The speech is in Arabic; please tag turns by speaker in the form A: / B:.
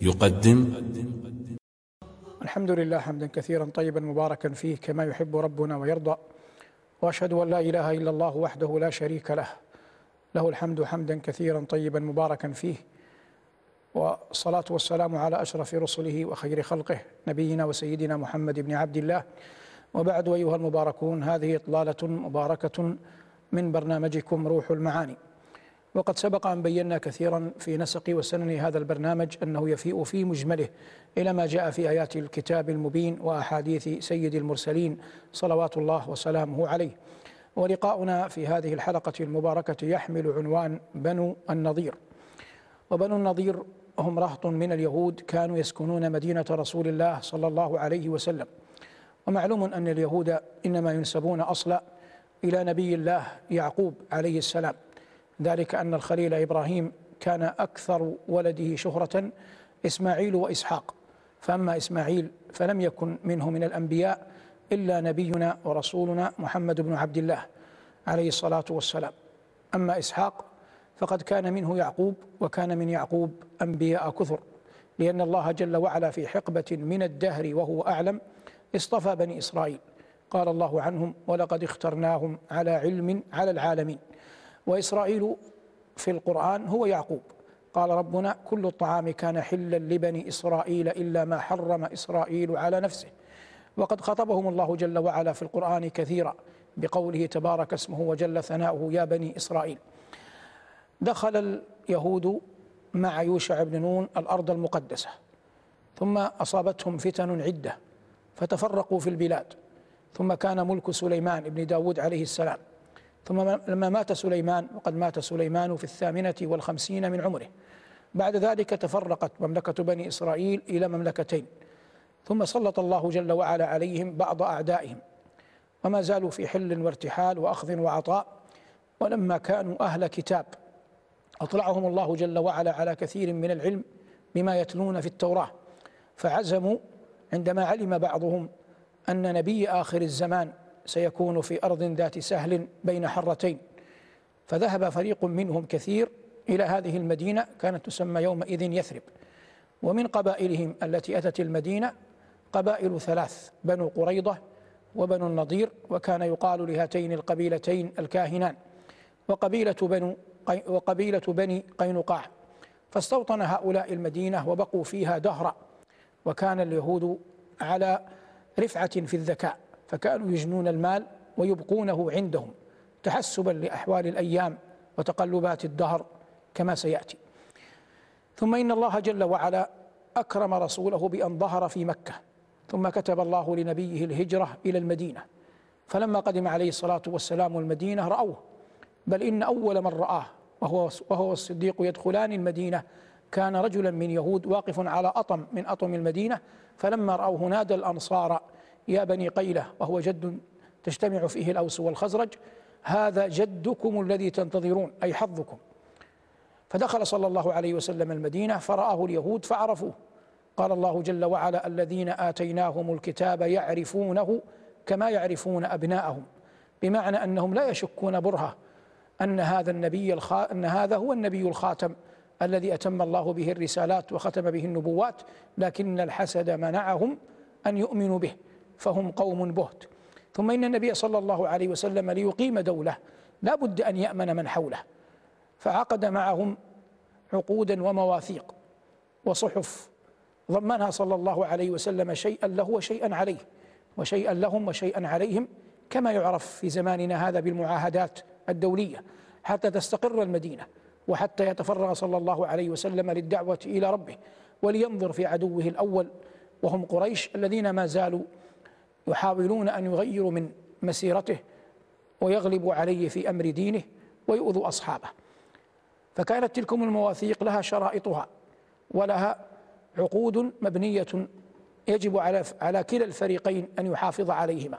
A: يقدم.
B: الحمد لله حمدا كثيرا طيبا مباركا فيه كما يحب ربنا ويرضى وأشهد أن لا إله إلا الله وحده لا شريك له. له الحمد حمدا كثيرا طيبا مباركا فيه والصلاة والسلام على أشرف رسله وخير خلقه نبينا وسيدنا محمد بن عبد الله. وبعد أيها المباركون هذه إطلالة مباركة من برنامجكم روح المعاني. وقد سبق أن بينا كثيرا في نسق وسنن هذا البرنامج أنه يفيء في مجمله إلى ما جاء في آيات الكتاب المبين وأحاديث سيد المرسلين صلوات الله وسلامه عليه. ولقاؤنا في هذه الحلقة المباركة يحمل عنوان بنو النضير وبنو النضير هم رهط من اليهود كانوا يسكنون مدينة رسول الله صلى الله عليه وسلم. ومعلوم أن اليهود إنما ينسبون أصلا إلى نبي الله يعقوب عليه السلام. ذلك أن الخليل إبراهيم كان أكثر ولده شهرة إسماعيل وإسحاق. فأما إسماعيل فلم يكن منه من الأنبياء إلا نبينا ورسولنا محمد بن عبد الله عليه الصلاة والسلام. أما إسحاق فقد كان منه يعقوب وكان من يعقوب أنبياء كثر لأن الله جل وعلا في حقبة من الدهر وهو أعلم اصطفى بني إسرائيل. قال الله عنهم ولقد اخترناهم على علم على العالمين وإسرائيل في القرآن هو يعقوب. قال ربنا كل الطعام كان حلا لبني إسرائيل إلا ما حرم إسرائيل على نفسه. وقد خطبهم الله جل وعلا في القرآن كثيرا بقوله تبارك اسمه وجل ثناؤه يا بني إسرائيل. دخل اليهود مع يوشع بن نون الأرض المقدسة ثم أصابتهم فتن عدة فتفرقوا في البلاد ثم كان ملك سليمان بن داود عليه السلام. ثم لما مات سليمان وقد مات سليمان في الثامنة والخمسين من عمره. بعد ذلك تفرقت مملكة بني إسرائيل إلى مملكتين. ثم سلط الله جل وعلا عليهم بعض أعدائهم. وما زالوا في حل وارتحال وأخذ وعطاء. ولما كانوا أهل كتاب أطلعهم الله جل وعلا على كثير من العلم بما يتلون في التوراة. فعزموا عندما علم بعضهم أن نبي آخر الزمان سيكون في أرض ذات سهل بين حرتين. فذهب فريق منهم كثير إلى هذه المدينة كانت تسمى يومئذ يثرب. ومن قبائلهم التي أتت المدينة قبائل ثلاث بنو قريضة وبنو النضير وكان يقال لهاتين القبيلتين الكاهنان. وقبيلة بنو وقبيلة بني قينقاع. فاستوطن هؤلاء المدينة وبقوا فيها دهرا وكان اليهود على رفعة في الذكاء. فكانوا يجنون المال ويبقونه عندهم تحسبا لأحوال الأيام وتقلبات الدهر كما سيأتي. ثم إن الله جل وعلا أكرم رسوله بأن ظهر في مكة. ثم كتب الله لنبيه الهجرة إلى المدينة. فلما قدم عليه الصلاة والسلام المدينة رأوه. بل إن أول من رآه وهو, وهو الصديق يدخلان المدينة كان رجلا من يهود واقف على أطم من أطم المدينة. فلما رأوه نادى الأنصار يا بني قيلة وهو جد تجتمع فيه الأوس والخزرج هذا جدكم الذي تنتظرون أي حظكم. فدخل صلى الله عليه وسلم المدينة فرآه اليهود فعرفوه. قال الله جل وعلا الذين آتيناهم الكتاب يعرفونه كما يعرفون أبناءهم. بمعنى أنهم لا يشكون برهة أن هذا النبي الخا... أن هذا هو النبي الخاتم الذي أتم الله به الرسالات وختم به النبوات لكن الحسد منعهم أن يؤمنوا به. فهم قوم بهت. ثم إن النبي صلى الله عليه وسلم ليقيم دولة لا بد أن يأمن من حوله. فعقد معهم عقودا ومواثيق وصحف ضمنها صلى الله عليه وسلم شيئا له وشيئا عليه وشيئا لهم وشيئا عليهم كما يعرف في زماننا هذا بالمعاهدات الدولية حتى تستقر المدينة وحتى يتفرغ صلى الله عليه وسلم للدعوة إلى ربه ولينظر في عدوه الأول وهم قريش الذين ما زالوا يحاولون أن يغيروا من مسيرته ويغلبوا عليه في أمر دينه ويؤذوا أصحابه. فكانت تلكم المواثيق لها شرائطها ولها عقود مبنية يجب على على كلا الفريقين أن يحافظ عليهما.